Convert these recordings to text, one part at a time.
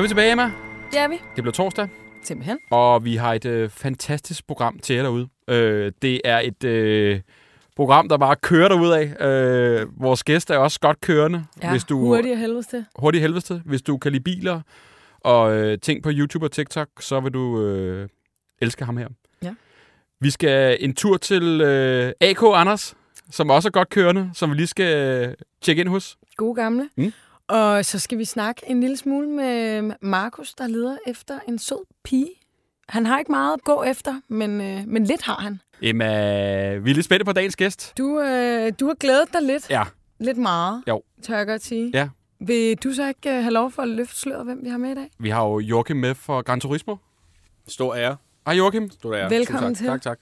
Så er vi tilbage, Emma. Det er vi. Det bliver torsdag, Simpelthen. og vi har et øh, fantastisk program til jer derude. Øh, det er et øh, program, der bare kører derud af. Øh, vores gæst er også godt kørende. Ja, hvis du, hurtigt og helvedes til. hurtigt helvede til. Hvis du kan lide biler og øh, ting på YouTube og TikTok, så vil du øh, elske ham her. Ja. Vi skal en tur til øh, AK Anders, som også er godt kørende, som vi lige skal øh, tjekke ind hos. Gode gamle. Mm. Og så skal vi snakke en lille smule med Markus, der leder efter en sød pige. Han har ikke meget at gå efter, men, øh, men lidt har han. Emma, vi er lidt spændte på dagens gæst. Du, øh, du har glædet dig lidt. Ja. Lidt meget, Jo. tør jeg godt sige. Ja. Vil du så ikke øh, have lov for at løfte sløret, hvem vi har med i dag? Vi har jo Joachim med for Gran Turismo. Stor ære. Hej Joachim. Stor ære. Velkommen tak. til. Tak, tak.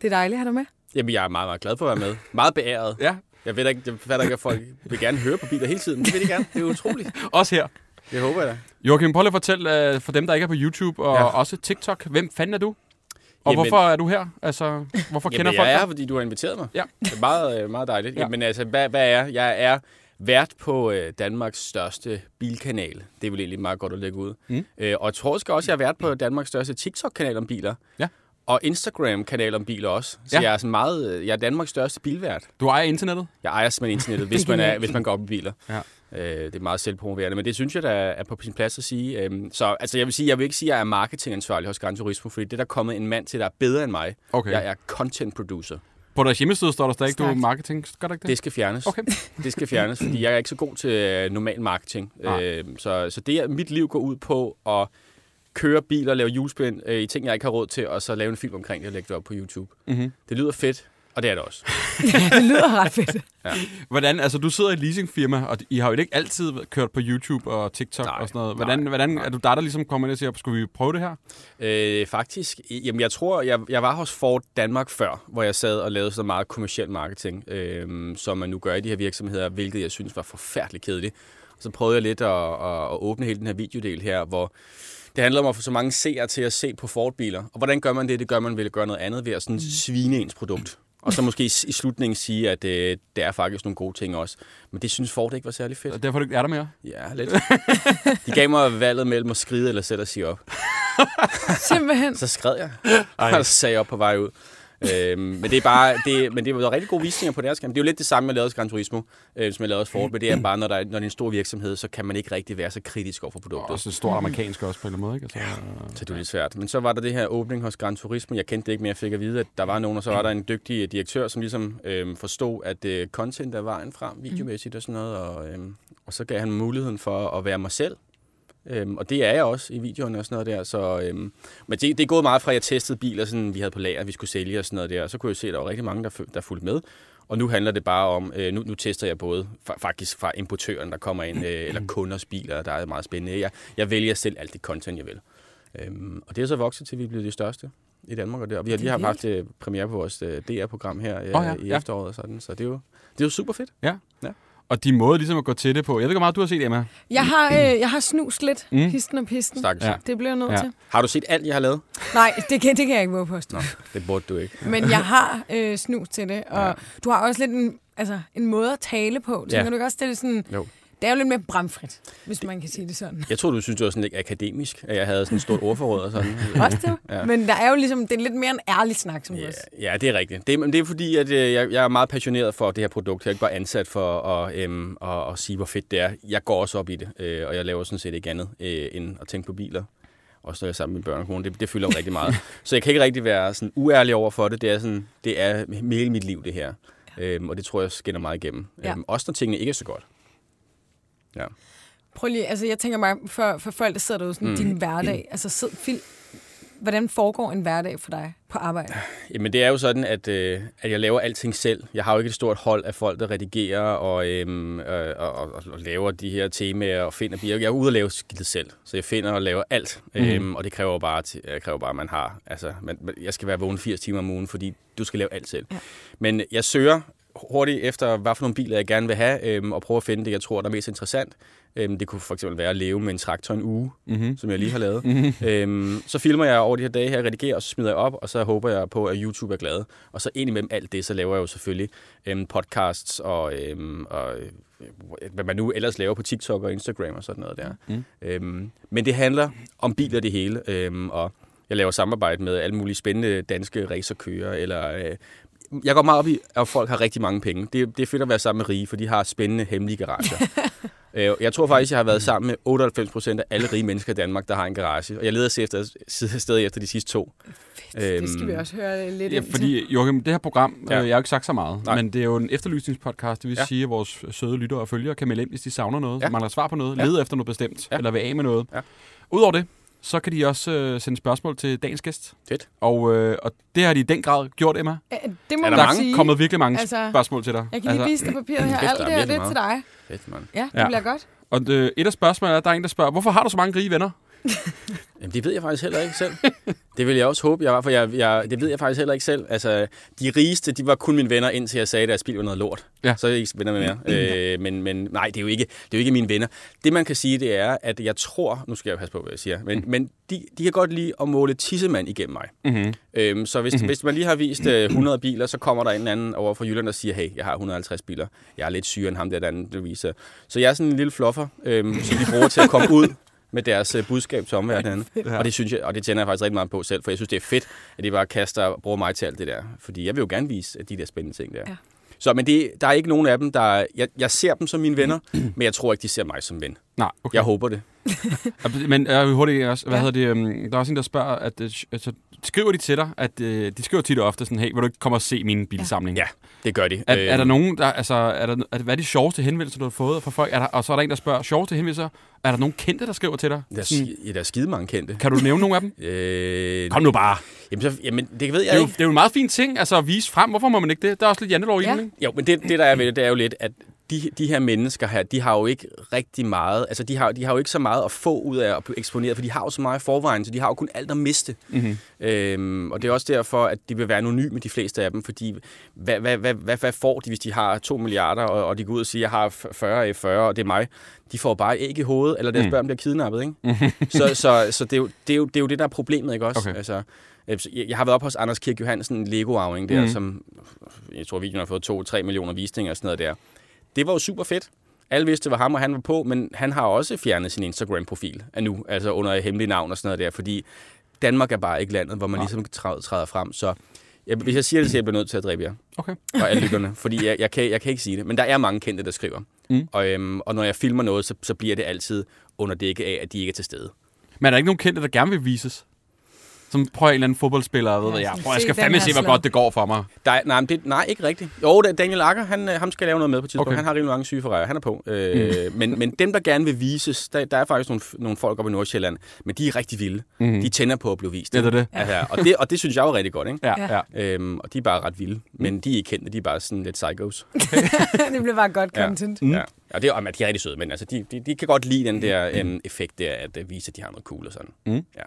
Det er dejligt at have dig med. Jamen, jeg er meget, meget glad for at være med. Meget beæret. Ja, Jeg ved ikke, jeg fatter ikke, at folk vil gerne høre på biler hele tiden. Det vil de gerne. Det er utroligt. også her. Det håber jeg da. Joachim, prøv lige at fortælle uh, for dem, der ikke er på YouTube og ja. Også TikTok, hvem fanden er du? Og Jamen- hvorfor er du her? Altså, hvorfor kender Jamen, folk jeg er her, fordi du har inviteret mig. Ja. Det er meget, øh, meget dejligt. Ja. Ja. Jamen, altså, hvad, hvad er jeg? Jeg er vært på øh, Danmarks største bilkanal. Det er vel egentlig meget godt at lægge ud. Mm. Øh, og jeg tror også, også, jeg er vært på Danmarks største TikTok-kanal om biler. Ja. Og Instagram-kanal om biler også. Så Ja. jeg er sådan meget, øh, jeg er Danmarks største bilvært. Du ejer internettet? Jeg ejer simpelthen internettet, hvis man, er, hvis man går op i biler. Ja. Øh, det er meget selvpromoverende, men det synes jeg, der er på sin plads at sige. Øhm, så altså, jeg vil sige, jeg vil ikke sige, at jeg er marketingansvarlig hos Gran Turismo, fordi det er der kommet en mand til, der er bedre end mig. Okay. Jeg er content producer. På deres hjemmeside står der stadig, du er marketing. Gør det ikke det? Det skal fjernes. Okay. Det skal fjernes, fordi jeg er ikke så god til øh, normal marketing. Nej. Øh, så, så det er mit liv går ud på at køre biler, lave julespind øh, i ting, jeg ikke har råd til, og så lave en film omkring det og lægge det op på YouTube. Mm-hmm. Det lyder fedt, og det er det også. det lyder ret fedt. Hvordan, altså du sidder i et leasingfirma, og I har jo ikke altid kørt på YouTube og TikTok Nej, og sådan noget. nej, Hvordan, hvordan nej. er du der, der ligesom kommer ind og siger, skulle vi prøve det her? Øh, faktisk, jamen jeg tror, jeg, jeg var hos Ford Danmark før, hvor jeg sad og lavede så meget kommersiel marketing, øh, som man nu gør i de her virksomheder, hvilket jeg synes var forfærdeligt kedeligt. Og så prøvede jeg lidt at, at, at åbne hele den her videodel her, hvor det handler om at få så mange seere til at se på Ford-biler. Og hvordan gør man det? Det gør man ved at gøre noget andet ved at sådan svine ens produkt. Og så måske i slutningen sige, at øh, det er faktisk nogle gode ting også. Men det synes Ford ikke var særlig fedt. Og derfor er er der mere? Ja, lidt. De gav mig valget mellem at skride eller sætte og sige op. Simpelthen. Så skred jeg, og så sagde jeg op på vej ud. øhm, men det er bare, det, men det var rigtig gode visninger på deres kamp. Det er jo lidt det samme, jeg lavede hos Gran Turismo, øh, som jeg lavede hos Ford, men det er bare, når, der er, når det er en stor virksomhed, så kan man ikke rigtig være så kritisk over for Og produktet. også stort amerikansk også på en eller anden måde, ikke? Altså, Så det er lidt svært. Men så var der det her åbning hos Gran Turismo. Jeg kendte det ikke, men jeg fik at vide, at der var nogen, og så var der en dygtig øh, direktør, som ligesom øhm, forstod, at øh, content er vejen frem, videomæssigt og sådan noget. Og, øhm, og så gav han muligheden for at være mig selv. Øhm, og det er jeg også i videoerne og sådan noget der. Så, øhm, men det, det er gået meget fra, at jeg testede biler, sådan, vi havde på lager, vi skulle sælge og sådan noget der. Og så kunne jeg se, at der var rigtig mange, der, der fulgte med. Og nu handler det bare om, øh, nu, nu tester jeg både fa- faktisk fra importøren, der kommer ind, øh, eller kunders biler, der er meget spændende. Jeg, jeg vælger selv alt det content, jeg vil. Øhm, og det er så vokset til, at vi er blevet de største i Danmark. Og, det, og vi har Det lige haft øh, premiere på vores øh, DR-program her øh, Åh, ja, i ja. efteråret og sådan. Så det er jo, det er jo super fedt. Og de måde ligesom at gå til det på. Jeg ved ikke, hvor meget du har set, Emma. Jeg har, øh, jeg har snust lidt, Mm. histen og pisten. Stakkels. Ja. Det bliver jeg nødt Ja. til. Har du set alt, jeg har lavet? Nej, det kan, det kan jeg ikke våge på. Nå, det burde du ikke. Men jeg har øh, snus til det, og Ja. du har også lidt en, altså, en måde at tale på. Tænker Ja. du ikke også, er sådan... Jo. Det er jo lidt mere bramfrit, hvis man kan sige det sådan. Jeg tror, du synes, det var sådan lidt akademisk, at jeg havde sådan et stort ordforråd og sådan. Også det. Ja. Ja. Men der er jo ligesom, det er lidt mere en ærlig snak, som Ja, også. ja, det er rigtigt. Det, men det er fordi, at øh, jeg, jeg er meget passioneret for det her produkt. Jeg er ikke bare ansat for at, øhm, at, at sige, hvor fedt det er. Jeg går også op i det, øh, og jeg laver sådan set ikke andet øh, end at tænke på biler. Også når jeg er sammen med børn og kone. Det, det fylder mig rigtig meget. Så jeg kan ikke rigtig være sådan uærlig over for det. Det er, sådan, det er hele mit liv, det her. Øhm, og det tror jeg skinner meget igennem. Ja. Øhm, også når tingene ikke er så godt. Ja. Prøv lige, altså jeg tænker bare, for, for folk, der sidder derude, sådan, Mm. mm. din hverdag. Altså sid, fil, hvordan foregår en hverdag for dig på arbejde? Jamen det er jo sådan, at, øh, at jeg laver alting selv. Jeg har jo ikke et stort hold af folk, der redigerer og, øhm, øh, og, og, og laver de her temaer og finder bier. Jeg er ude og lave skidtet selv, så jeg finder og laver alt. Mm. Øhm, og det kræver bare, det kræver bare, at man har... Altså, man- jeg skal være vågen 80 timer om ugen, fordi du skal lave alt selv. Ja. Men jeg søger hurtigt efter, hvad for nogle biler jeg gerne vil have, øhm, og prøve at finde det, jeg tror, der er mest interessant. Øhm, det kunne for eksempel være at leve med en traktor en uge, Mm-hmm. som jeg lige har lavet. øhm, så filmer jeg over de her dage her, redigerer, og så smider jeg op, og så håber jeg på, at YouTube er glad. Og så ind imellem alt det, så laver jeg jo selvfølgelig øhm, podcasts og, øhm, og øh, hvad man nu ellers laver på TikTok og Instagram og sådan noget der. Mm. Øhm, men det handler om biler det hele, øhm, og jeg laver samarbejde med alle mulige spændende danske racerkører, eller... Øh, jeg går meget op i, at folk har rigtig mange penge. Det, det er fedt at være sammen med rige, for de har spændende hemmelige garager. Øh, Jeg tror faktisk, jeg har været sammen med 98 procent af alle rige mennesker i Danmark, der har en garage. Og jeg leder efter, stadig efter de sidste to. Fedt. Det skal vi Øhm, også høre lidt Ja, fordi, Joachim, det her program, ja. Ja. øh, jeg har jo ikke sagt så meget, Nej. Men det er jo en efterlysningspodcast. Det vil ja. Sige, at vores søde lyttere og følgere kan melde ind, hvis de savner noget, ja. Mangler svar på noget, ja. Leder efter noget bestemt. Ja. eller vil af med noget. Ja. Udover det, så kan de også øh, sende spørgsmål til dagens gæst. Fedt. Og, øh, og det har de i den grad gjort, Emma. Ja, det må Er der er mange? sige. kommet virkelig mange Altså, altså, spørgsmål til dig. Jeg kan lige vise dig papiret her. Alt der det er her, det er til dig. Fedt, mand. Ja, det Ja. bliver godt. Og det, et af spørgsmålene er, at der er en, der spørger, hvorfor har du så mange rige venner? Jamen, det ved jeg faktisk heller ikke selv. Det vil jeg også håbe, jeg var, for jeg, jeg, det ved jeg faktisk heller ikke selv. Altså, de rigeste, de var kun mine venner, indtil jeg sagde, at deres bil var noget lort. Ja. Så er jeg ikke venner med mere. øh, men, men nej, det er, jo ikke, det er jo ikke mine venner. Det, man kan sige, det er, at jeg tror... Nu skal jeg passe på, hvad jeg siger. Men, men de, de kan godt lide at måle tissemand igennem mig. Mm-hmm. Øhm, så hvis, mm-hmm. hvis man lige har vist øh, 100 biler, så kommer der en eller anden over fra Jylland, der siger, hey, jeg har 150 biler. Jeg er lidt syre end ham der, der anden, der viser. Så jeg er sådan en lille fluffer, øhm, som de bruger til at komme ud med deres øh, budskab til omverdenen. Og det synes jeg, og det tænder jeg faktisk rigtig meget på selv, for jeg synes, det er fedt, at de bare kaster og bruger mig til alt det der. Fordi jeg vil jo gerne vise de der spændende ting der. Ja. Så, men det, der er ikke nogen af dem, der... Jeg, jeg ser dem som mine venner, men jeg tror ikke, de ser mig som ven. Nej, okay. Jeg håber det. Men jeg vil hurtigt også, hvad Ja. ja. hedder det, um, der er også en, der spørger, at, øh, altså, skriver de til dig, at øh, de skriver tit og ofte sådan, hey, vil du ikke komme og se min bilsamling? Ja, det gør de. Er, er der Øhm, nogen, der, altså, er der, er, hvad er de sjoveste henvendelser, du har fået fra folk? Er der, og så er der en, der spørger, sjoveste henvendelser, er der nogen kendte, der skriver til dig? Der er, Sådan, ja, der er skide mange kendte. kan du nævne nogle af dem? Øh, Kom nu bare. jamen, så, jamen, det ved Det jeg er, jo, ikke. det er jo en meget fin ting, altså at vise frem. Hvorfor må man ikke det? Der er også lidt jantelov i Ja. Jo, men det, det der er ved det, det er jo lidt, at de, de her mennesker her, de har jo ikke rigtig meget, altså de har, de har jo ikke så meget at få ud af at blive eksponeret, for de har jo så meget i forvejen, så de har jo kun alt at miste. Mm-hmm. Øhm, og det er også derfor, at de vil være anonyme, de fleste af dem, fordi hvad, hvad, hvad, hvad, hvad får de, hvis de har 2 milliarder, og, og de går ud og siger, jeg har 40 F40, og det er mig? De får bare æg i hovedet, eller deres Mm. børn bliver kidnappet, ikke? så så, så det, er jo, det, er jo, det er jo det, der er problemet, ikke også? Okay. Altså, øh, jeg har været op hos Anders Kirk Johansen, en Lego-arving der, mm. som jeg tror, videoen har fået 2-3 millioner visninger og sådan noget der. Det var jo super fedt. Alle vidste, det var ham, og han var på, men han har også fjernet sin Instagram-profil af nu, altså under et hemmeligt navn og sådan noget der, fordi Danmark er bare ikke landet, hvor man Nej. ligesom træder, frem. Så jeg, hvis jeg siger det, så jeg bliver nødt til at dræbe jer Okay. og alle lytterne, fordi jeg, jeg, kan, jeg kan ikke sige det. Men der er mange kendte, der skriver. Mm. Og, øhm, og når jeg filmer noget, så, så bliver det altid under dække af, at de ikke er til stede. Men er der ikke nogen kendte, der gerne vil vises? Som prøver en eller anden fodboldspiller, ved Ja, ja, jeg, prøv, jeg skal fandme se, hvor godt det går for mig. Der er, nej, det, nej, ikke rigtigt. Jo, det er Daniel Akker, han, øh, ham skal lave noget med på tidspunkt. Okay. Han har rimelig mange sygeforrejer, han er på. Øh, mm. men, men dem, der gerne vil vises, der, der er faktisk nogle, nogle folk oppe i Nordsjælland, men de er rigtig vilde. Mm. Mm. De tænder på at blive vist. Det er det. Ja. Altså, og, det, og det synes jeg jo er rigtig godt, ikke? Ja, Ja. ja. ja. Øhm, og de er bare ret vilde. Men de er ikke kendte, de er bare sådan lidt psychos. det bliver bare godt Ja. content. Mm. Ja. Og det er, og de er rigtig søde, men altså, de, de, de kan godt lide den der um, effekt der, at uh, vise, at de har noget cool og sådan. Mm. Ja.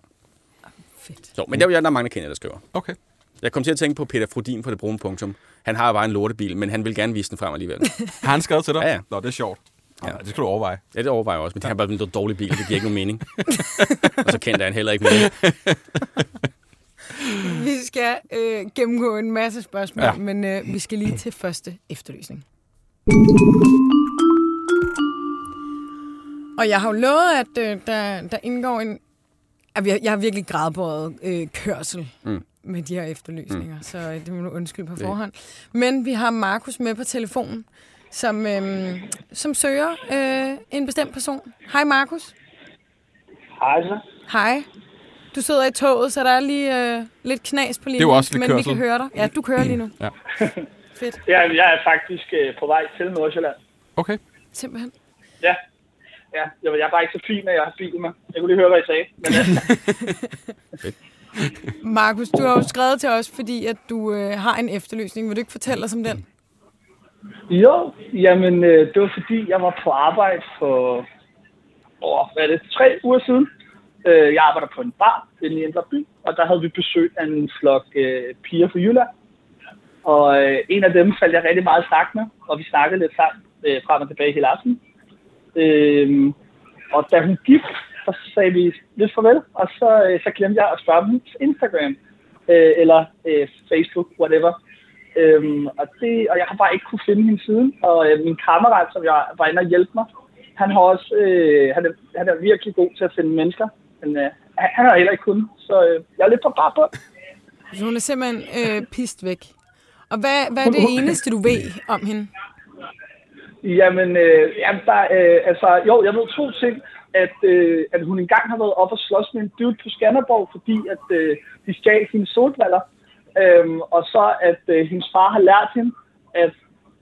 Fedt. Så, men der, der er mange, der kender, der skriver. Okay. Jeg kom til at tænke på Peter Frodin fra det brune punktum. Han har bare en lortebil, men han vil gerne vise den frem alligevel. Har han skrevet til dig? Ja, ja. Nå, det er sjovt. Ja. Ja. det skal du overveje. Ja, det overvejer jeg også, men det er bare en lidt dårlig bil, det giver ikke nogen mening. og så kendte han heller ikke mere. Vi skal øh, gennemgå en masse spørgsmål. Ja. men øh, vi skal lige til første efterlysning. Og jeg har jo lovet, at øh, der, der indgår en... Vi- jeg har virkelig gradbåret øh, kørsel mm. Med de her efterlysninger, mm. så øh, det må du undskylde på forhånd. Men vi har Markus med på telefonen, som, øh, som søger øh, en bestemt person. Hej Markus. Hej så. Hej. Du sidder i toget, så der er lige øh, lidt knas på linjen, jo også lidt men vi kørsel. kan høre dig. Ja, du kører lige nu. Ja. Fedt. Ja, jeg er faktisk øh, på vej til Nordsjælland. Okay. Simpelthen. Ja. Ja, jeg, jeg er bare ikke så fin, at jeg har bilen med. Jeg kunne lige høre, hvad I sagde. Men, øh, Markus, du har jo skrevet til os, fordi at du øh, har en efterlysning. Vil du ikke fortælle os om den? jo, jamen, øh, det var fordi, jeg var på arbejde for åh, hvad er det, tre uger siden. Øh, jeg arbejder på en bar inde i Indre By, og der havde vi besøg af en flok øh, piger fra Jylland. Og øh, en af dem faldt jeg rigtig meget i snak med, og vi snakkede lidt sammen øh, frem og tilbage hele aftenen. Øhm, og da hun gik, så sagde vi lidt farvel, og så, øh, så glemte jeg at spørge dem Instagram, øh, eller øh, Facebook, whatever. Øhm, og, det, og jeg har bare ikke kunne finde hende siden. Og øh, min kammerat, som jeg var inde og hjælpe mig, han, har også, øh, han, er, han er virkelig god til at finde mennesker. Men øh, han han har heller ikke kunnet, så øh, jeg er lidt på bare på. Så hun er simpelthen øh, pist væk. Og hvad, hvad er det eneste, du ved om hende? Jamen, øh, jamen der, øh, altså, jo, jeg ved to ting. At, øh, at hun engang har været op og slås med en dude på Skanderborg, fordi at øh, de stjal hendes solbriller. Øhm, og så at øh, hendes far har lært hende, at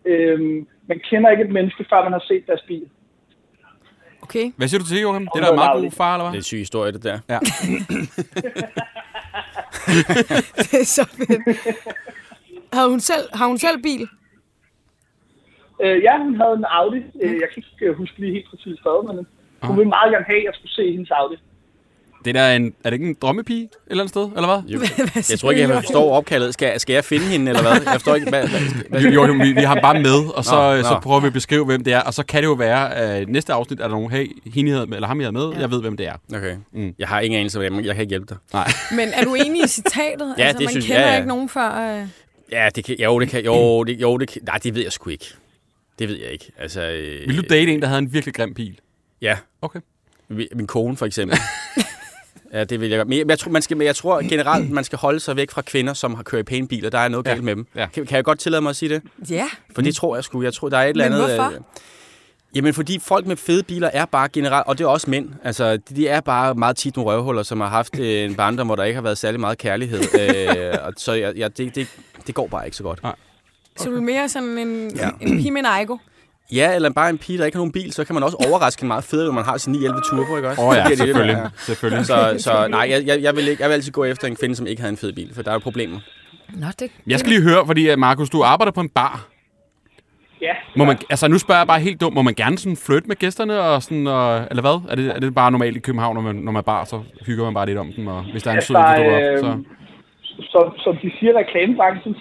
øh, man kender ikke et menneske, før man har set deres bil. Okay. Hvad siger du til det, Joachim? Det er da en meget god far, eller Det er hvad? en syg historie, det der. Ja. Det er så fedt. Havde hun selv, har hun selv bil? Øh, ja, hun havde en Audi. Øh, jeg kan ikke øh, huske lige helt præcis hvad, men hun ville meget gerne have, at jeg skulle se hendes Audi. Det der er, en, er det ikke en drømmepige et eller andet sted, eller hvad? Jo. Jeg tror ikke, jeg forstår opkaldet. Skal, skal jeg finde hende, eller hvad? Jeg forstår ikke, hvad... hvad, hvad Jo, jo, vi, vi har bare med, og så, Nå, nå, så prøver vi at beskrive, hvem det er. Og så kan det jo være, at næste afsnit er der nogen, hey, hende havde, med- eller ham, jeg havde med. Jeg ved, hvem det er. Okay. Mm. Jeg har ingen anelse, hvad jeg, kan ikke hjælpe dig. Nej. Men er du enig i citatet? Ja, altså, det man synes kender ja, ja. ikke nogen før... Øh... Ja, det kan, jo, det kan, jo, det, jo, det kan, nej, det ved jeg sgu ikke. Det ved jeg ikke. Altså, øh, Vil du date en, der havde en virkelig grim bil? Ja, Okay. min kone for eksempel. ja, det vil jeg godt. Men jeg, men jeg, tror, man skal, men jeg tror generelt, man skal holde sig væk fra kvinder, som har kørt i pæne biler. Der er noget Ja, galt med dem. ja. Kan, kan jeg godt tillade mig at sige det? Ja. For det tror jeg sgu. Jeg tror, der er et eller Men andet... hvorfor? øh, Jamen, fordi folk med fede biler er bare generelt, og det er også mænd, altså, de- de er bare meget tit nogle røvhuller, som har haft øh, en barndom, hvor der ikke har været særlig meget kærlighed. øh, og så ja, ja, det, det, det går bare ikke så godt. Så du er mere sådan en, Ja. en pige med en ego? Ja, eller bare en pige, der ikke har nogen bil, så kan man også overraske en meget federe, når man har sin 911 Turbo, ikke også? Åh oh, ja, selvfølgelig. selvfølgelig. Så, så nej, jeg, jeg, jeg, vil ikke, jeg vil altid gå efter en kvinde, som ikke havde en fed bil, for der er jo problemer. Nå, det... Jeg skal lige høre, fordi øh, Markus, du arbejder på en bar. Ja, Må man, altså nu spørger jeg bare helt dumt, må man gerne sådan flytte med gæsterne, og sådan, og, eller hvad? Er det, er det bare normalt i København, når man, når man er bar, så hygger man bare lidt om dem, og hvis der er en sød, der dukker op, så... som, som de siger reklamebranchen,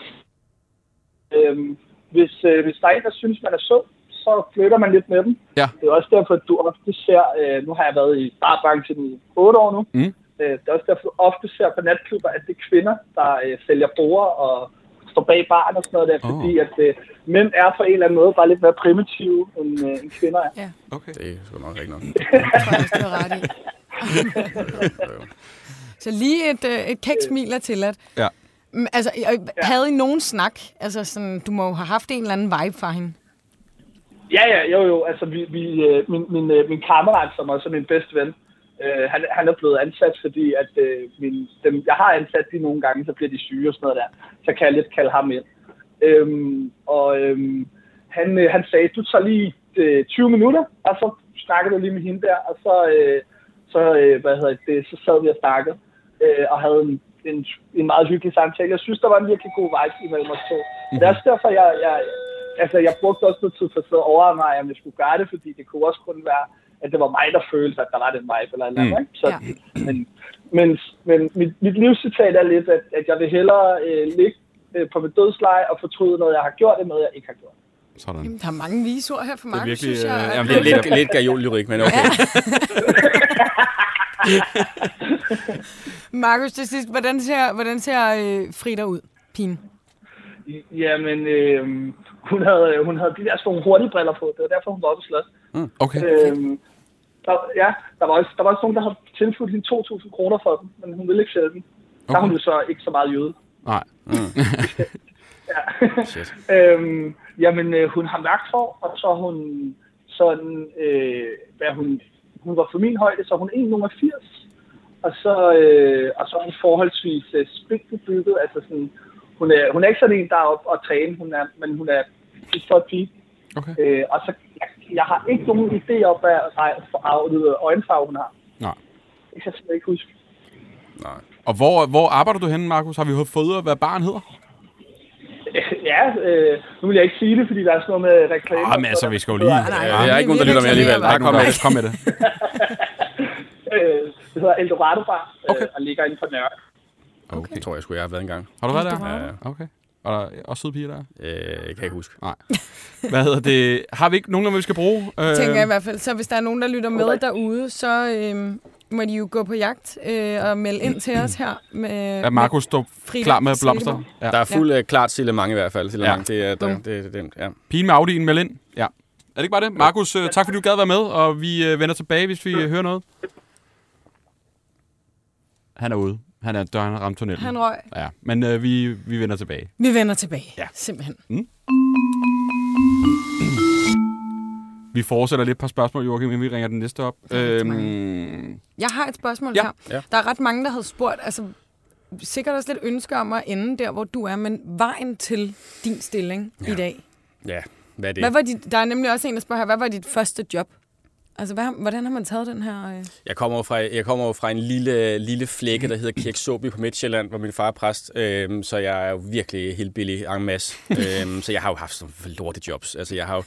øhm, hvis, øh, hvis der er en, der synes, man er sød, så flytter man lidt med dem. Ja. Det er også derfor, at du ofte ser, øh, nu har jeg været i barbranchen i 8 år nu, Mm. øh, det er også derfor, du ofte ser på natklubber, at det er kvinder, der øh, sælger bord og står bag baren og sådan noget der, Åh. fordi at øh, mænd er på en eller anden måde bare lidt mere primitive, end, øh, end kvinder er. Okay. Det er sgu nok rigtigt nok. faktisk, du har ret i. Så lige et, øh, et kæk smil er tilladt. Ja. Mm, Altså, øh, havde I nogen snak? Altså, sådan, du må have haft en eller anden vibe fra hende. Ja, ja, jo, jo. Altså, vi, vi, øh, min, min, øh, min kammerat, som også er min bedste ven, øh, han, han er blevet ansat, fordi at øh, min, dem, jeg har ansat de nogle gange, så bliver de syge og sådan noget der. Så kan jeg lidt kalde ham ind. Øhm, og øhm, han, øh, han sagde, du tager lige øh, 20 minutter, og så snakkede du lige med hende der, og så, øh, så, øh, hvad hedder det, så sad vi og snakkede, øh, og havde en, en, en meget hyggelig samtale. Jeg synes, der var en virkelig god vibe imellem os to. Mm-hmm. Det er også derfor, jeg, jeg, altså, jeg brugte også noget tid på at overveje mig, om jeg skulle gøre det, fordi det kunne også kun være, at det var mig, der følte, at der var den vibe eller et eller andet. Mm. Ikke? Så, Ja. Men, men, men mit, mit livscitat er lidt, at, at jeg vil hellere øh, ligge øh, på mit dødsleje og fortryde noget, jeg har gjort, end noget, jeg ikke har gjort. Sådan. Jamen, der er mange vise ord her for Det er virkelig, synes jeg. øh, jamen, Lidt, lidt, lidt gajol-lyrik, men okay. Markus, til sidst, hvordan ser, hvordan ser øh, Frida ud, pigen? Jamen, øh, hun, havde, hun havde de der sådan nogle hurtige briller på. Det var derfor, hun var oppe og slås. Okay. Øhm, der, ja, der var, også, der var også nogen, der havde tilbudt hende 2.000 kroner for dem, men hun ville ikke sælge dem. Der er hun jo så ikke så meget jøde. Nej. Ja. Shit. øhm, jamen, øh, hun har mørkt hår, og så er hun sådan, øh, hvad hun, hun var for min højde, så er hun 1,80. Og så, øh, og så er hun forholdsvis øh, spinkelt bygget, altså sådan, hun er, hun er ikke sådan en, der er oppe og træne, hun er, men hun er en flot pige. Okay. Øh, og så, jeg, jeg har ikke nogen idé om, hvad farve, øjenfarve hun har. Nej. Det kan jeg simpelthen ikke huske. Nej. Og hvor, hvor arbejder du henne, Markus? Har vi fået ud af, hvad barn hedder? Ja, øh, nu vil jeg ikke sige det, fordi der er sådan noget med reklame. Ah, men altså, vi skal jo lige... Nej, nej, Ja, der er ikke nogen, der lytter med alligevel. Der ikke Kom med der kom med det. Øh, det hedder Eldorado Bar, øh, Okay. og ligger inde på Nørre. Okay. Det tror jeg sgu, jeg har været engang. Har du været der? Ja, ja. Okay. Og der er også søde piger der. Øh, jeg kan ikke huske. Hvad hedder det? Har vi ikke nogen, vi skal bruge? Øh, Tænker jeg i hvert fald. Så hvis der er nogen, der lytter med derude, så øhm, må de jo gå på jagt øh, og melde ind til os her. Med, er Markus står klar med blomster? Ja. Der er fuld ja. klart Sillemang i hvert fald. Sillemang, Ja. ja. det er der, Mm. det, det, det, ja. Pigen med Audi'en, meld ind. Ja. Er det ikke bare det? Markus, øh, tak fordi du gad være med, og vi øh, vender tilbage, hvis vi øh, hører noget. Han er ude. Han er døren ramt tunnelen. Han røg. Ja, men øh, vi, vi vender tilbage. Vi vender tilbage. Ja. Simpelthen. Vi fortsætter lidt et par spørgsmål, Joachim, inden vi ringer den næste op. Øhm, Jeg har et spørgsmål Ja. her. Ja. Der er ret mange, der havde spurgt, altså sikkert også lidt ønske om at ende der, hvor du er, men vejen til din stilling ja. i dag. ja, hvad er det? Hvad var dit, der er nemlig også en, der spørger her, hvad var dit første job? Altså, hvad, hvordan har man taget den her... Øh... Jeg kommer fra, jeg kommer fra en lille, lille flække, der hedder Kirksåby på Midtjylland, hvor min far er præst. Øhm, så jeg er jo virkelig helt billig en masse. øhm, så jeg har jo haft sådan nogle lorte jobs. Altså, jeg har jo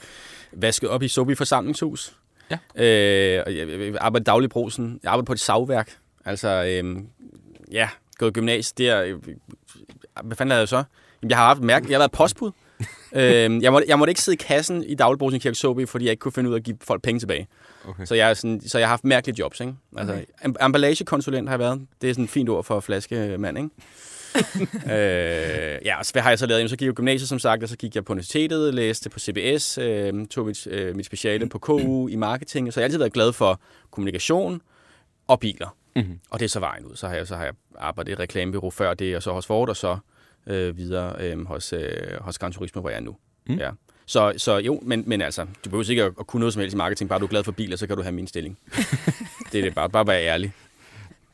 vasket op i Soby forsamlingshus. Ja. Øh, og jeg, jeg arbejder daglig i brusen. Jeg arbejder på et savværk. Altså, øhm, ja, gået i gymnasiet der. øh, Hvad fanden lavede jeg så? Jamen, jeg har haft mærke, jeg har været postbud. Øhm, jeg, måtte, jeg måtte ikke sidde i kassen i dagligbrusen i Kirksåby, fordi jeg ikke kunne finde ud af at give folk penge tilbage. okay. Så jeg, er sådan, så jeg har haft mærkelige jobs, ikke? Altså, okay. emballagekonsulent har jeg været. Det er sådan et fint ord for flaskemand, ikke? øh, ja, og så hvad har jeg så lavet? Jamen, så gik jeg jo gymnasiet, som sagt, og så gik jeg på universitetet, læste på CBS, øh, tog mit, øh, mit speciale på KU i marketing, så jeg har altid været glad for kommunikation og biler. Mhm. Og det er så vejen ud. Så har jeg, så har jeg arbejdet i et reklamebureau før det, og så hos Ford, og så øh, videre øh, hos, øh, hos Gran Turismo, hvor jeg er nu. Mm. Ja. Så, så jo, men, men altså, du behøver ikke at, at kunne noget som helst i marketing, bare du er glad for biler, så kan du have min stilling. det er det bare, bare være ærlig.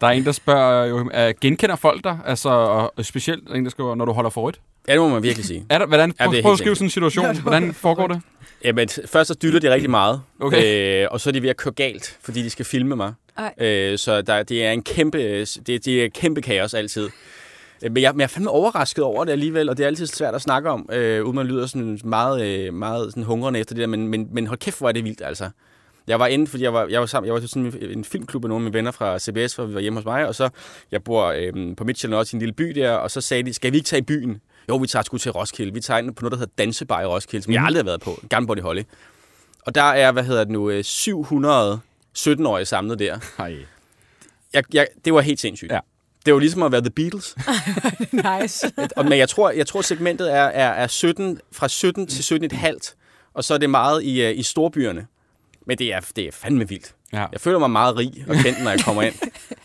Der er en, der spørger, jo, uh, genkender folk dig? Altså, og specielt en, der skriver, når du holder for rødt? Ja, det må man virkelig sige. Er der, hvordan, Ja, prøv, er prøv at skrive sådan en situation. Hvordan foregår det? Jamen, først så dytter de rigtig meget, Okay. øh, og så er de ved at køre galt, fordi de skal filme mig. Ej. Øh, så der, det er en kæmpe, det, det er kæmpe kaos altid. Øh, Men jeg, men jeg er fandme overrasket over det alligevel, og det er altid svært at snakke om, øh, uden man lyder sådan meget, øh, meget sådan hungrende efter det der, men, men, men hold kæft, hvor er det vildt, altså. Jeg var inde, fordi jeg var, jeg var, sammen, jeg var til sådan en, filmklub med nogle af mine venner fra CBS, hvor vi var hjemme hos mig, og så, jeg bor øh, på Midtjylland også i en lille by der, og så sagde de, skal vi ikke tage i byen? Jo, vi tager sgu til Roskilde. Vi tager ind på noget, der hedder Dansebar i Roskilde, som mm. jeg aldrig har været på. I Holly. Og der er, hvad hedder det nu, øh, 700 17-årige samlet der. Hej. Jeg, jeg, det var helt sindssygt. Ja. Det var ligesom at være The Beatles. nice. Og, men jeg tror, jeg tror segmentet er, er, er 17, fra 17 til 17,5, og så er det meget i, øh, i storbyerne. Men det er, det er fandme vildt. Ja. Jeg føler mig meget rig og kendt, når jeg kommer ind.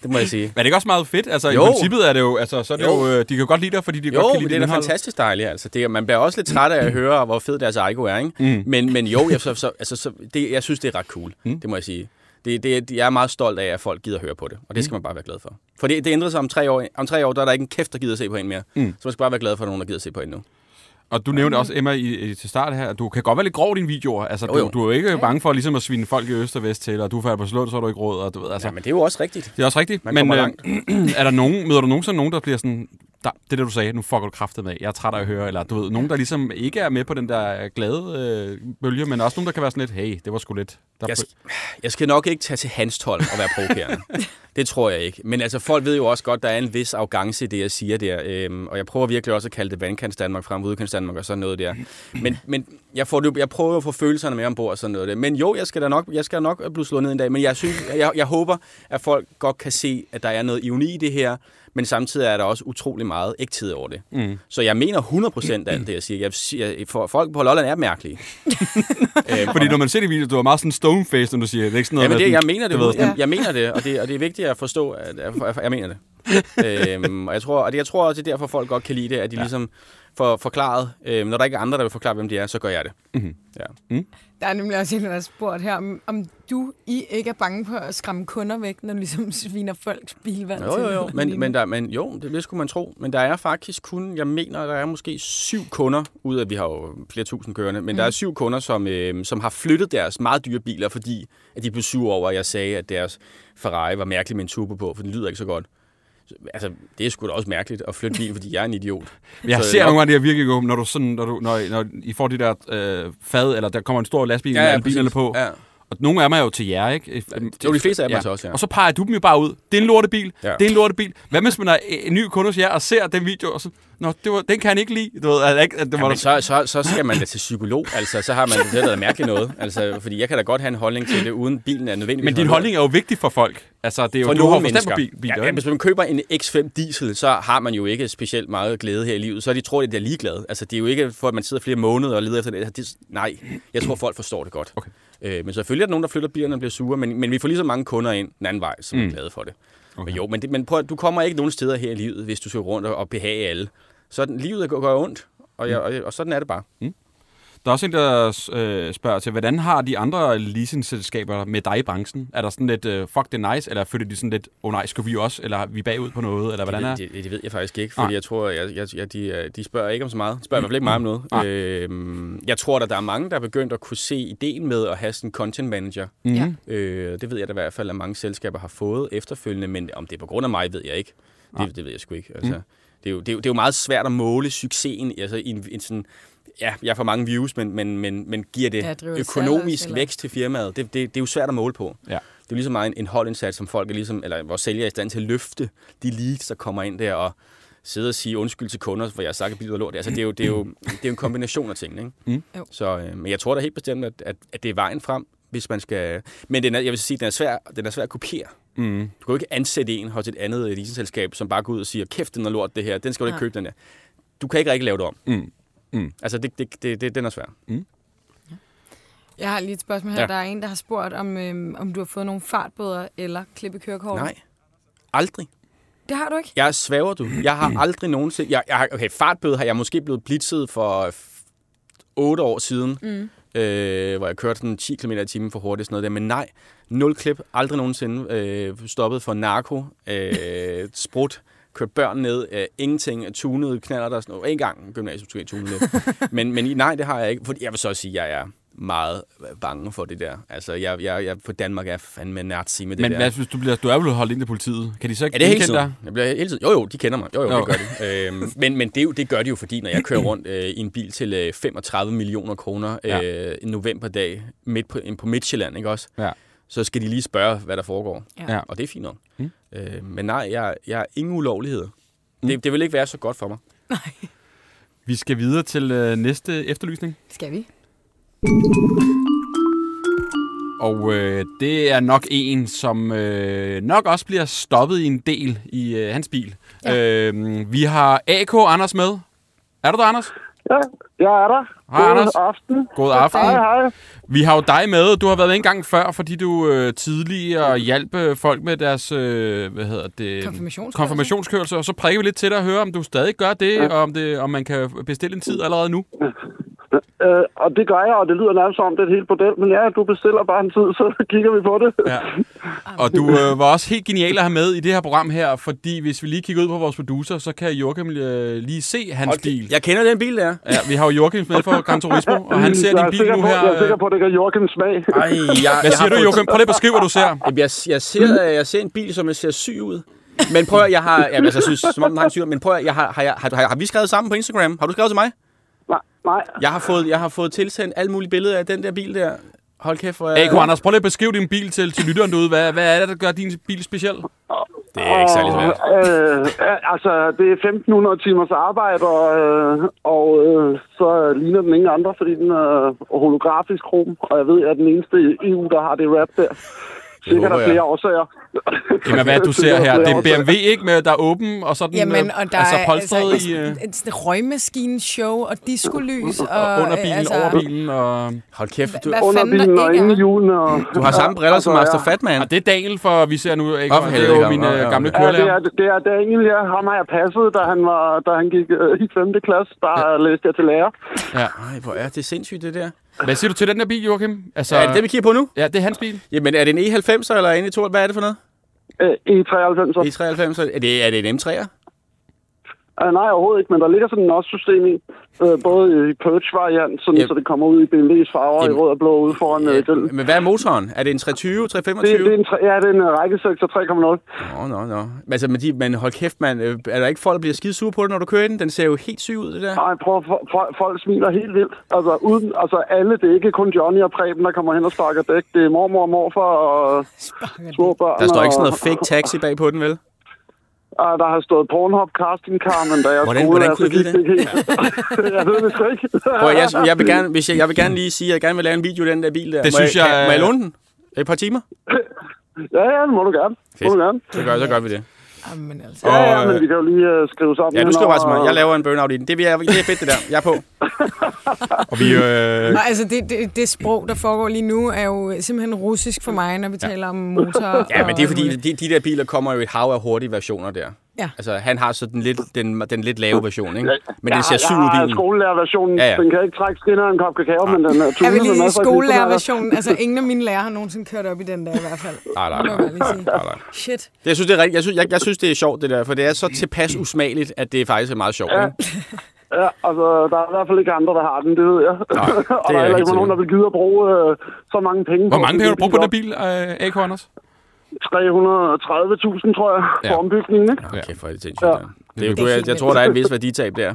Det må jeg sige. Men er det ikke også meget fedt? Altså, Jo. i princippet er det jo, altså, så er det jo, Jo. øh, de kan jo godt lide dig, fordi de Jo, godt kan lide det er dit da indhold. fantastisk dejligt. Altså. Det, er- man bliver også lidt træt af at høre, hvor fed deres ego er. Ikke? Mm. Men, men jo, jeg, så, så, altså, så, det, jeg synes, det er ret cool. Mm. Det må jeg sige. Det, det, jeg er meget stolt af, at folk gider høre på det. Og det skal man bare være glad for. For det, det ændrer sig om tre år. Om tre år, der er der ikke en kæft, der gider se på en mere. Mm. Så man skal bare være glad for, at der er nogen, der gider se på en nu. Og du nævnte også, Emma, i, i, til start her, at du kan godt være lidt grov i dine videoer. Altså, Jo, jo. Du, du er jo ikke bange for ligesom at svine folk i øst og vest til, og du er på slået, så er du ikke råd, og du ved, altså. Ja, men det er jo også rigtigt. Det er også rigtigt. Man men øh, er der nogen, møder du nogensinde nogen, der bliver sådan, der, det er det, du sagde, nu fucker du kraftet med, jeg er træt af at høre, eller du ved, nogen, der ligesom ikke er med på den der glade øh, bølge, men også nogen, der kan være sådan lidt, hey, det var sgu lidt. Der, Jeg, jeg skal nok ikke tage til hans tolv og være provokerende. det tror jeg ikke. Men altså, folk ved jo også godt, der er en vis arrogance i det, jeg siger der. Øhm, og jeg prøver virkelig også at kalde det vandkants Danmark frem udkants Danmark og sådan noget der. Men, men jeg, får, det- jeg prøver at få følelserne med ombord og sådan noget der. Men jo, jeg skal da nok, jeg skal nok blive slået ned en dag. Men jeg, synes, jeg, jeg håber, at folk godt kan se, at der er noget ironi i det her. Men samtidig er der også utrolig meget ægtid over det. Mm. Så jeg mener 100% alt det, jeg siger. Jeg, siger for, folk på Lolland er mærkelige. øhm, Fordi når man ser det video, du er meget sådan stone-faced, når du siger, det ikke sådan noget... Jamen det, med jeg mener det, jeg, jeg, jeg mener det, og det, og det er vigtigt at forstå, at at jeg mener det. øhm, og jeg tror, og det, jeg tror også, det er derfor, folk godt kan lide det, at de ja. ligesom får forklaret, øhm, når der ikke er andre, der vil forklare, hvem de er, så gør jeg det. Mhm. Ja. Der er nemlig også en, der har spurgt her, om, om du I ikke er bange for at skræmme kunder væk, når du ligesom sviner folks bilvalg Jo, til. jo, jo. Men, men, der, men jo, det, det skulle man tro. Men der er faktisk kun, jeg mener, der er måske syv kunder, ud af, vi har jo flere tusind kørende, men mm. der er syv kunder, som, øh, som har flyttet deres meget dyre biler, fordi at de blev sure over, at jeg sagde, at deres Ferrari var mærkelig med en turbo på, for den lyder ikke så godt. Så, Altså, det er sgu da også mærkeligt at flytte bilen, fordi jeg er en idiot. Jeg Så ser nogle gange det her virkelig godt, når du sådan, når, du, når, når I får de der øh, fad, eller der kommer en stor lastbil med alle bilerne på, Ja. Og nogle af dem er jo til jer, ikke? Jo, de fleste af dem til os, ja. Og så peger du dem jo bare ud. Det er en lortebil. Ja. Det er en lortebil. Hvad hvis man er en ny kunde hos jer og ser den video, og så... Nå, det var, den kan han ikke lide. Du ved, altså, ikke, at det var så, så, så skal man da til psykolog. Altså, så har man det er da mærkeligt noget. Altså, fordi jeg kan da godt have en holdning til det, uden bilen er nødvendigvis Men din holdning er jo vigtig for folk. Altså, det er jo, for du har forstand på bil, biler, ja, ja, hvis man køber en X5 diesel, så har man jo ikke specielt meget glæde her i livet. Så er de tror, at de er ligeglade. Altså, det er jo ikke for, at man sidder flere måneder og leder efter det. det nej, jeg tror, folk forstår det godt. Okay. Øh, men selvfølgelig er der nogen, der flytter bilerne og bliver sure, men, men vi får lige så mange kunder ind den anden vej, som mm. er glade for det. Okay. Men jo, men, det, men prøv, du kommer ikke nogen steder her i livet, hvis du skal rundt og, og behage alle. Så den, livet går, går ondt, og, jeg, og, og sådan er det bare. Der er også en, der øh, spørger til, hvordan har de andre leasingselskaber med dig i branchen? Er der sådan lidt, øh, fuck, det nice, eller føler de sådan lidt, åh oh, nej, skal vi også, eller er vi bagud på noget, eller hvordan er det, det, det ved jeg faktisk ikke, fordi Nej. jeg tror, jeg, jeg, jeg, de, øh, de spørger ikke om så meget. De spørger i hvert fald ikke meget om noget. Nej. Øhm, jeg tror, at der er mange, der er begyndt at kunne se ideen med at have sådan en content manager. Mhm. Ja. Øh, det ved jeg da i hvert fald, at mange selskaber har fået efterfølgende, men om det er på grund af mig, ved jeg ikke. Det, det ved jeg sgu ikke. Altså, Mm. det, er jo, det, er jo, det er jo meget svært at måle succesen altså, i en, en sådan... Ja, jeg får mange views, men, men, men, men giver det Ja, ja, økonomisk også, vækst til firmaet? Det, det, det er jo svært at måle på. Ja. Det er jo ligesom meget en, en holdindsats, som folk er ligesom, eller vores sælgere er i stand til at løfte de leads, der kommer ind der, og sidde og sige undskyld til kunder, for jeg har sagt, at bilen er lort. Altså, det er jo, det er jo, det er jo en kombination af tingene. Ikke? Mm. Jo. Så, øh, men jeg tror da helt bestemt, at, at, at det er vejen frem, hvis man skal... Men den er, jeg vil sige, den er svær, den er svær at kopiere. Mm. Du kan jo ikke ansætte en hos et andet leasingselskab, som bare går ud og siger, kæft, den er lort, det her. Den skal du ikke Nej. købe, den der. Du kan ikke rigtig lave det om. Mm. Mm. Altså, det, det, det, det, den er svær. Jeg har lige et spørgsmål her. Ja. Der er en, der har spurgt, om, øhm, om du har fået nogle fartbøder eller klippekørekort. Nej. Aldrig. Det har du ikke? Jeg svæver du. Jeg har aldrig nogensinde... Jeg, jeg, har- okay, fartbøde har jeg måske blevet blitzet for f- 8 år siden, Mm. øh, hvor jeg kørte sådan 10 km i timen for hurtigt sådan noget der. Men nej, nul klip. Aldrig nogensinde øh, stoppet for narko, øh, sprut, kørt børn ned, øh, ingenting, tunet knaller der sådan noget. En gang gymnasiet måske tunet men, men nej, det har jeg ikke. Fordi jeg vil så sige, at jeg er meget bange for det der. Altså, jeg, jeg, jeg for Danmark er fandme nazi med det Men der. hvad, hvis du, bliver, du er vel holdt ind til politiet? Kan de så ikke Ja, det er hele tiden. Jeg bliver hele tiden. Jo, jo, de kender mig. Jo, jo, Jo. det gør de. Øhm, men men det, det gør de jo, fordi når jeg kører rundt øh, i en bil til øh, 35 millioner kroner øh, Ja. en novemberdag midt på, på Midtjylland, ikke også? Ja. Så skal de lige spørge, hvad der foregår. Ja. Og det er fint nok. Mm. Øh, men nej, jeg, jeg har ingen ulovligheder. Det, det vil ikke være så godt for mig. Vi skal videre til øh, næste efterlysning. Skal vi? Og øh, det er nok en, som øh, nok også bliver stoppet i en del i øh, hans bil. Ja. Øh, vi har AK Anders med. Er du der, Anders? Ja, jeg er der. Hej, God Anders. aften. God aften. Hej, hej. Vi har jo dig med. Du har været med en gang før, fordi du øh, tidligere hjalp øh, folk med deres øh, hvad hedder det? Konfirmationskørsel. konfirmationskørsel. Og så prikker vi lidt til dig og høre, om du stadig gør det, og om, det, om man kan bestille en tid allerede nu. Øh, og det gør jeg, og det lyder nærmest om det er et helt bordel. Men ja, du bestiller bare en tid, så kigger vi på det. Ja. Og du øh, var også helt genial at have med i det her program her, fordi hvis vi lige kigger ud på vores producer, så kan Joachim øh, lige se hans bil. Jeg kender den bil der. Ja, vi har jo Joachim med for Gran Turismo, og han ser jeg din bil sikker nu på, her. Jeg er sikker øh. på, at det kan Joachim smag. Ej, jeg, Hvad jeg siger har du, Joachim? Prøv lige at beskrive, hvad du ser. Jeg, jeg, ser, jeg ser en bil, som jeg ser syg ud. Men prøv at, jeg har, ja, altså, jeg synes, som om den har en syg, men prøv at, jeg har, har, jeg, har, har, har vi skrevet sammen på Instagram? Har du skrevet til mig? Nej, nej. Jeg har fået, jeg har fået tilsendt alle mulige billeder af den der bil der. Hold kæft, hvor jeg... AK Anders, prøv lige at beskrive din bil til, til lytteren derude. Hvad, hvad er det, der gør din bil speciel? Det er ikke særlig svært. Øh, øh, altså, det er 1500 timers arbejde, og, øh, og øh, så ligner den ingen andre, fordi den er holografisk krom. Og jeg ved, at jeg er den eneste i EU, der har det rap der. Sikkert håber der jeg. flere årsager. Jamen, hvad du ser her, det er BMW, ikke? Med, der er åben, og sådan Jamen, øh, og der altså er altså, i, øh, et, røgmaskineshow og diskolys. Og, og under bilen, altså, over bilen. Og, Hold kæft, du, Hvad Under bilen og ikke inde i er? hjulene. Og, du har samme briller som Master ja. Fatman. og det er Daniel, for vi ser nu, ikke? For det er jo min øh, ja. gamle Ja, det kørelærer. er, det er Daniel, ja. Ham har jeg passet, da han, var, da han gik øh, i 5. klasse. Der ja. læste jeg til lærer. Ja. Ej, hvor er det sindssygt, det der. Hvad siger du til den her bil, Joachim? Altså, Er det det, vi kigger på nu? Ja, det er hans bil. Jamen, er det en E90 eller en E2? Hvad er det for noget? Øh, E93. E93? Er det, er det en M3'er? Uh, nej, overhovedet ikke, men der ligger sådan også system i. Uh, både i Purge-variant, sådan, Yep. så det kommer ud i BMW's farver i Jamen, rød og blå ude foran uh, grillen. Men hvad er motoren? Er det en 320, Det, 325? det er en, ja, det er en uh, række 6 og 3,0. Nå, nå, nå. Men, altså, men, de, men hold kæft, man. Øh, er der ikke folk, der bliver skide sure på det, når du kører i den? Den ser jo helt syg ud, det der. Nej, prøv, at- fo- fo- folk smiler helt vildt. Altså, uden, altså alle, det er ikke kun Johnny og Preben, der kommer hen og sparker dæk. Det er mormor og morfar og Sparker små børn. Der står ikke sådan og, noget fake taxi bag på den, vel? Og der har stået Pornhub casting car, men da jeg Hvordan- skole, hvordan altså, kunne jeg vide det jeg ved det sgu ikke. Prøv, jeg, jeg, vil gerne, hvis jeg, jeg vil gerne lige sige, at jeg gerne vil lave en video af den der bil der. Det må synes jeg, Kan, må jeg låne den? Et par timer? ja, ja, det må du gerne. Må Fedt. du gerne. Så gør, så gør vi det. Jamen altså. Ja, ja, men vi kan jo lige uh, skrive sammen. Ja, du skriver bare til mig. Jeg laver en burnout i den. Det, vil jeg, det er fedt, det der. Jeg er på. Og vi, øh, Og altså, det, det, det sprog, der foregår lige nu, er jo simpelthen russisk for mig, når vi taler om motor. Ja, men det er fordi, de, de der biler kommer jo i et hav af hurtige versioner der. Ja. Altså, han har så den lidt, den, den lidt lave version, ikke? Men Ja, det ser syg ud Jeg i bilen. skolelærerversionen. Ja, ja. Den kan ikke trække skinner af en kop kakao, men den er tunet. Jeg vil lige skolelærerversionen, altså ingen af mine lærere har nogensinde kørt op i den der i hvert fald. Nej, nej, nej. jeg. Nej, nej. Shit. Det, jeg synes, det er rigtigt. Jeg synes, jeg, jeg synes, det er sjovt, det der, for det er så tilpas usmageligt, at det faktisk er meget sjovt. Ja. Ikke? Ja, altså, der er i hvert fald ikke andre, der har den, det ved jeg. det og er der er jeg heller ikke nogen, der vil gide at bruge øh, så mange penge. hvor mange penge har du brugt på den bil, øh, AK Anders? 330.000, tror jeg, Ja. for ombygningen, ikke? Okay, kæft, hvor er det sindssygt. Ja. Ja. Det er jo, Det jeg, jeg tror, der er et vis værditab der.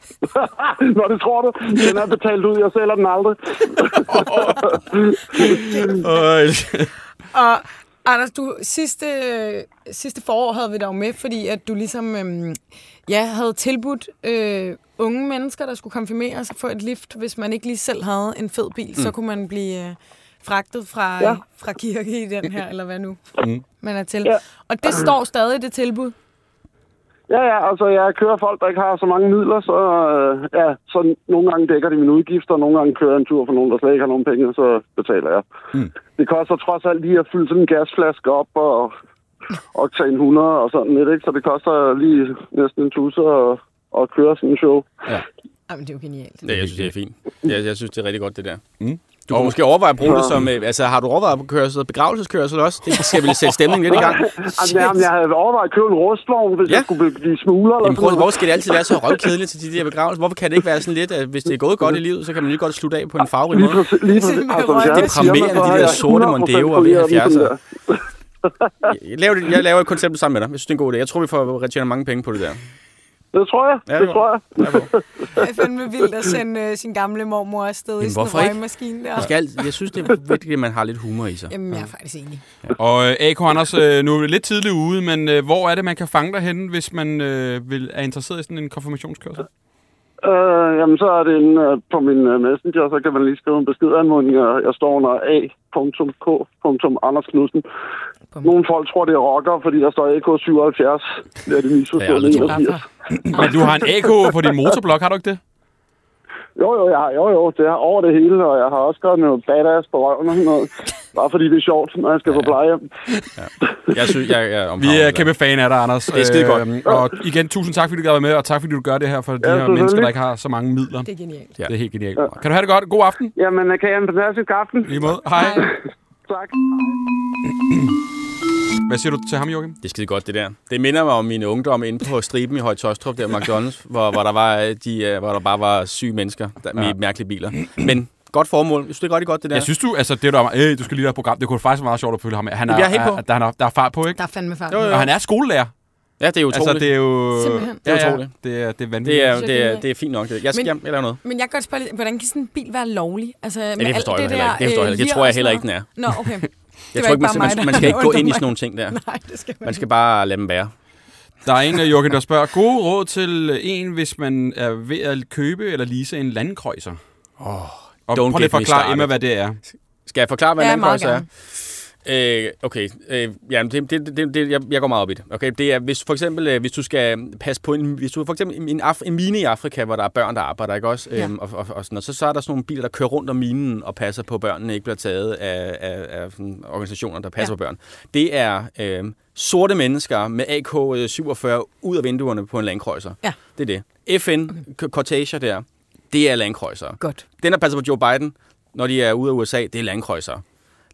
Nå, det tror du. Den er betalt ud, jeg sælger den aldrig. Og Anders, du, sidste, sidste forår havde vi dig jo med, fordi at du ligesom øhm, ja, havde tilbudt øh, unge mennesker, der skulle konfirmeres og få et lift, hvis man ikke lige selv havde en fed bil, mm. så kunne man blive øh, fragtet fra, Ja. ja. fra kirke i den her, eller hvad nu Mm. man er til. Ja. Og det står stadig, det tilbud. Ja, ja, altså jeg kører folk, der ikke har så mange midler, så, øh, ja, så nogle gange dækker de mine udgifter, og nogle gange kører jeg en tur for nogen, der slet ikke har nogen penge, så betaler jeg. Mm. Det koster trods alt lige at fylde sådan en gasflaske op og Octane 100 og sådan lidt, ikke? Så det koster lige næsten en tusse at, at køre sådan en show. Jamen, det er jo genialt. Det, jeg synes, det er fint. Jeg, jeg synes, det er rigtig godt, det der. Mm. Du kan måske overveje at bruge det som... øh, Altså, har du overvejet at køre sådan begravelseskørsel også? Det skal vel sætte stemningen lidt i gang. Altså, jamen, jeg havde overvejet at købe en rustvogn, hvis Ja. jeg skulle blive smugler eller Jamen, prøv, hvorfor skal det altid være så røvkedeligt til de der begravelser? Hvorfor kan det ikke være sådan lidt, at hvis det er gået godt i livet, så kan man lige godt slutte af på en farverig Lige måde? præcis. Lige præcis. Simpelthen Altså, Deprimerende, så de der sorte 100% Mondeo'er ved poleret den 70'ere. der. Jeg laver, det- jeg laver et koncept sammen med dig. Jeg synes, det er en god idé. Jeg tror, vi får tjene mange penge på det der. Det tror jeg. Ja, det det tror jeg. Det er fandme vildt at sende øh, sin gamle mormor afsted i Jamen, sådan en røgmaskine der. Jeg, skal, jeg synes, det er vigtigt, at man har lidt humor i sig. Jamen, jeg er faktisk enig. Og øh, AK Anders, øh, nu er det lidt tidligt ude, men øh, hvor er det, man kan fange dig henne, hvis man øh, vil, er interesseret i sådan en konfirmationskørsel? Øh, jamen, så er det inde øh, på min øh, messenger, så kan man lige skrive en beskedanmodning, og jeg står under a.k. Anders Knudsen. Nogle folk tror, det er rocker, fordi der står AK77. Det er det jeg. Men du har en AK på din motorblok, har du ikke det? jo, jo, jeg har, jo, jo, det er over det hele, og jeg har også skrevet noget badass på røven og sådan noget. Bare fordi det er sjovt, når jeg skal på plejehjem. Jeg synes, jeg, jeg Vi er kæmpe fan af dig, Anders. Det er skide godt. Øhm, og igen, tusind tak, fordi du være med, og tak, fordi du gør det her for de Ja, her selvfølgelig. mennesker, der ikke har så mange midler. Det er genialt. Ja. Det er helt genialt. Kan du have det godt? God aften. Jamen, kan jeg have en fantastisk aften? Lige måde. Hej. Tak. Hvad siger du til ham, Joachim? Det er skide godt, det der. Det minder mig om min ungdom inde på striben i Højtostrup, der McDonald's, hvor, hvor, der var, øh, de, øh, hvor der bare var syge mennesker der, med Ja. ja. mærkelige biler. Men godt formål. Jeg synes, det er rigtig godt, det der. Jeg synes du, altså det der øh, du skal lige have et program, det kunne faktisk være meget sjovt at følge ham med. Han er, Jeg er helt på. er, der, er, der er fart på, ikke? Der er fandme fart. Jo, jo. Og han er skolelærer. ja, det er utroligt. Altså, det er jo... Simpelthen. Det er ja, ja, utroligt. Det er, det er vanvittigt. det, er, det, er, det- det er fint nok. Det. Jeg skal Men- jeg, jeg laver noget. Men jeg kan godt spørge lidt, hvordan kan sådan en bil være lovlig? Altså, med Ja, det alt forstår jeg heller der, ikke. Det, forstår jeg, øh, heller det tror jeg heller ikke, den er. noget? Nå, okay. Jeg tror ikke man, man, mig, der man skal ikke gå ind i sådan nogle ting der. Nej, det skal man, Man skal bare lade dem være. Der er en af Joachim, der spørger, gode råd til en, hvis man er ved at købe eller lease en landkrøjser. Oh, Og Don't prøv lige at forklare. Emma, hvad det er. Skal jeg forklare, hvad Ja, landkrøjser er? Øh, okay, øh, jamen det, det, det, det, jeg, jeg går meget op i det. Okay, det er hvis for eksempel øh, hvis du skal passe på en hvis du for eksempel en, Af- en mine i Afrika, hvor der er børn der arbejder, ikke også? Ja. Øhm, og, og, og sådan, noget, så så er der sådan nogle biler der kører rundt om minen og passer på børnene ikke bliver taget af, af, af sådan organisationer der passer Ja. på børn. Det er øh, sorte mennesker med AK47 ud af vinduerne på en landkrøjser. Ja. Det er det. FN okay. Cortager der. Det er landkrøjser. Godt. Den der passer på Joe Biden, når de er ude af USA, det er landkrøjser.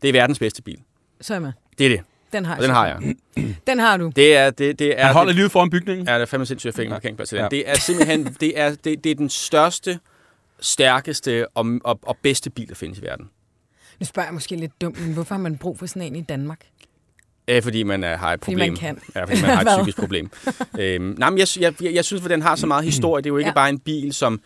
Det er verdens bedste bil. Så er jeg med. Det er det. Den har, Og den har jeg. Den har du. Det er, det, det er, Han holder lige foran bygningen. Ja, det er fandme sindssygt, at jeg fik en parkeringsplads til den. Ja. Det er simpelthen det er, det, det er den største, stærkeste og, og, og bedste bil, der findes i verden. Nu spørger jeg måske lidt dumt, men hvorfor har man brug for sådan en i Danmark? Ja, fordi man er, har et Fordi problem. man kan. Ja, fordi man har et psykisk problem. øhm, nej, men jeg, jeg, jeg, synes, at den har så meget historie. Det er jo ikke Ja. bare en bil, som...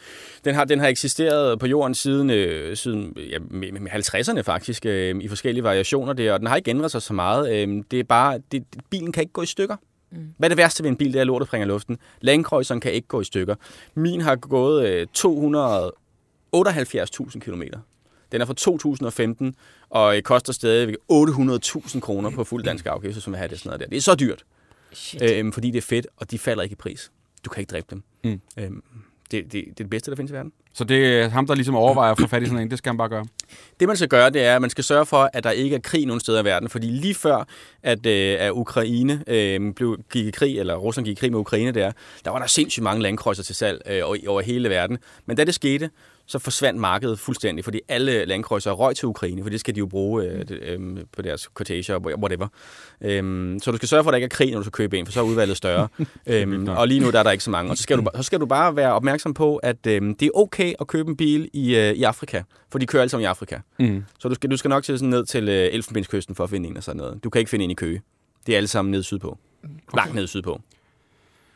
Den har, den har eksisteret på jorden siden, øh, siden ja, med, med 50'erne faktisk, øh, i forskellige variationer der, og den har ikke ændret sig så meget. Øh, det er bare... Det, bilen kan ikke gå i stykker. Mm. Hvad er det værste ved en bil? Det er, at lortet springer i luften. Landkreuzeren kan ikke gå i stykker. Min har gået øh, 278.000 kilometer. Den er fra 2015, og øh, koster stadig 800.000 kroner på fuld dansk afgift, som vil have det sådan noget der. Det er så dyrt, Shit. øhm, fordi det er fedt, og de falder ikke i pris. Du kan ikke dræbe dem. Mm. Øhm, det, det, det er det bedste, der findes i verden. Så det er ham, der ligesom overvejer at få fat i sådan en. Det skal han bare gøre. Det man skal gøre, det er, at man skal sørge for, at der ikke er krig nogen steder i verden. Fordi lige før, at, øh, at Ukraine øh, blev, gik i krig, eller Rusland gik i krig med Ukraine der, der var der sindssygt mange landkrydser til salg øh, over, over hele verden. Men da det skete, så forsvandt markedet fuldstændig, fordi alle landkrydser røg til Ukraine, for det skal de jo bruge øh, øh, på deres cortage og whatever. Øhm, så du skal sørge for, at der ikke er krig, når du skal købe en, for så er udvalget større. øhm, og lige nu der er der ikke så mange. Og så skal du, så skal du bare være opmærksom på, at øh, det er okay at købe en bil i, øh, i Afrika, for de kører alle sammen i Afrika. Mm. Så du skal, du skal nok til sådan ned til øh, Elfenbenskysten for at finde en og sådan noget. Du kan ikke finde en i Køge. Det er alle sammen nede sydpå. Okay. Langt nede sydpå.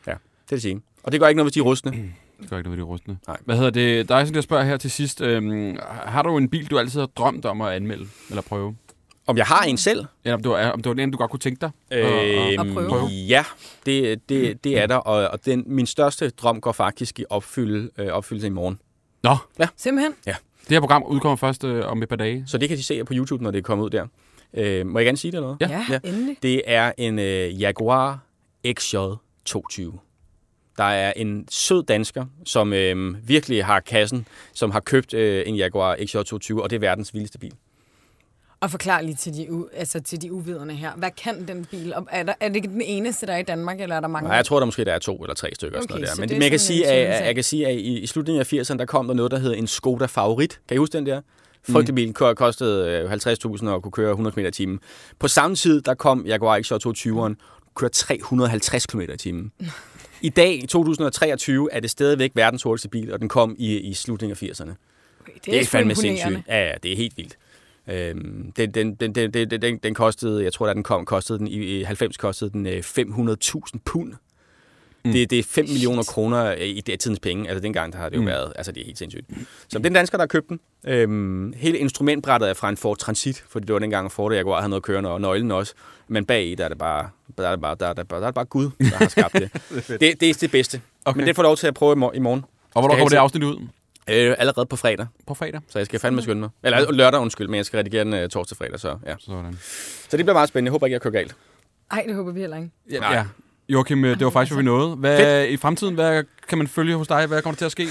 Ja, det er det sige. Og det gør ikke noget, hvis de er rustne. Det gør ikke noget ved de rustne. Nej. Hvad hedder det? Der er sådan, jeg spørger her til sidst. Øhm, har du en bil, du altid har drømt om at anmelde eller prøve? Om jeg har en selv? Eller om det var, om det var en, du godt kunne tænke dig? at- at- at prøve. prøve. Ja, det, det, det er der. Og, og den, min største drøm går faktisk i opfylde, øh, opfyldelse i morgen. Nå, Simpelthen. det her program udkommer først øh, om et par dage. Så det kan de se på YouTube, når det er kommet ud der. Øh, må jeg gerne sige det eller noget? Ja. Ja, ja. endelig. Det er en øh, Jaguar XJ 220. Der er en sød dansker, som øh, virkelig har kassen, som har købt øh, en Jaguar XJ 220, og det er verdens vildeste bil. Og forklar lige til de, u- altså til de uvidende her. Hvad kan den bil? Og Er, der, er det den eneste, der er i Danmark, eller er der mange? Nej, jeg tror, der måske der er to eller tre stykker. Okay, sådan noget der. Men, det men jeg, kan sige, at, jeg kan sige, at i, i slutningen af 80'erne, der kom der noget, der hed en Skoda Favorit. Kan I huske den der? Frygtelig bil, ko- kostede øh, 50.000 og kunne køre 100 km i timen. På samme tid, der kom Jaguar XJ 220'eren, kørte 350 km i timen. I dag, i 2023, er det stadigvæk verdens hurtigste bil, og den kom i, i slutningen af 80'erne. Okay, det, Det er fandme sindssygt. Ja, ja, det er helt vildt. Øhm, den, den, den, den, den, den, den kostede, jeg tror, da den kom, kostede den i i 90 kostede den øh, 500.000 pund. Mm. Det, det er 5 millioner kroner i det tidens penge. Altså dengang der har det jo mm. været, altså det er helt sindssygt. Så den dansker, der har købt den. Øhm, hele instrumentbrættet er fra en Ford Transit, fordi det var dengang Ford og Jaguar havde noget kørende, og nøglen også. Men bag i, der er det bare, der er det bare, der er det bare, der er det bare Gud, der har skabt det. det, det, det er det bedste. Okay. Men det får lov til at prøve i mor- i morgen. Og hvornår kommer det afsnit ud? Øh, allerede på fredag. På fredag. Så jeg skal fandme skynde mig. Eller lørdag, undskyld, men jeg skal redigere den uh, torsdag fredag, så ja. Sådan. Så det bliver meget spændende. Jeg håber ikke, jeg kører galt. Ej, det håber vi heller ikke. Ja, Nej. ja. Joachim, øh, det var faktisk, hvad vi nåede. Hvad, I fremtiden, hvad kan man følge hos dig? Hvad kommer der til at ske?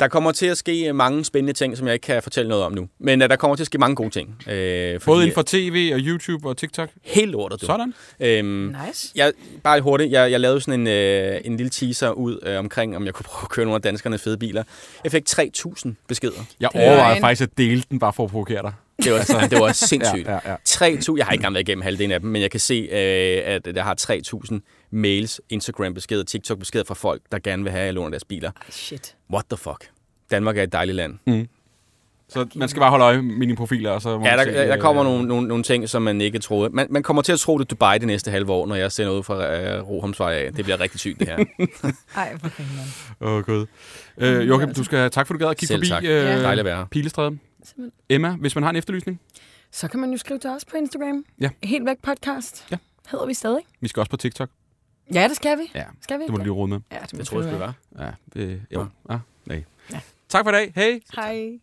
Der kommer til at ske mange spændende ting, som jeg ikke kan fortælle noget om nu. Men uh, der kommer til at ske mange gode ting. Øh, Både fordi- inden for tv og YouTube og TikTok? Helt lortet, du. Sådan. Øhm, Nice. jeg, bare hurtigt, jeg, jeg lavede sådan en, øh, en lille teaser ud øh, omkring, om jeg kunne prøve at køre nogle af danskernes fede biler. Jeg fik 3.000 beskeder. Jeg er overvejede en- faktisk at dele den, bare for at provokere dig. Det var, det var sindssygt. Ja, ja, ja. 3.000, jeg har ikke engang været igennem halvdelen af dem, men jeg kan se, øh, at jeg har 3.000 mails, Instagram-beskeder, TikTok-beskeder fra folk, der gerne vil have, at jeg låner deres biler. Ej, shit. What the fuck? Danmark er et dejligt land. Så man skal bare holde øje med mine profiler, og så må Ja, der, se, der, der øh, kommer nogle, nogle, nogle ting, som man ikke troede. Man, man kommer til at tro det er Dubai det næste halve år, når jeg sender ud fra øh, Rohamsvej af. Det bliver rigtig sygt, det her. Ej, for fanden. Åh, oh, gud. Øh, Joachim, du skal tak for, du gad at kigge Selv forbi tak. øh, Ja. Dejligt at være her. Pilestræde. Simpelthen. Emma, hvis man har en efterlysning, Så kan man jo skrive til os på Instagram. Ja. Helt væk podcast. Ja. Hedder vi stadig? vi skal også på TikTok. Ja, det skal vi. Ja, Skal vi det må du lige rode med. Ja, det, må Det tror jeg, vi det være. var. Ja, det, jo. Ja, nej. Ja. Tak for i dag. Hej. Hej.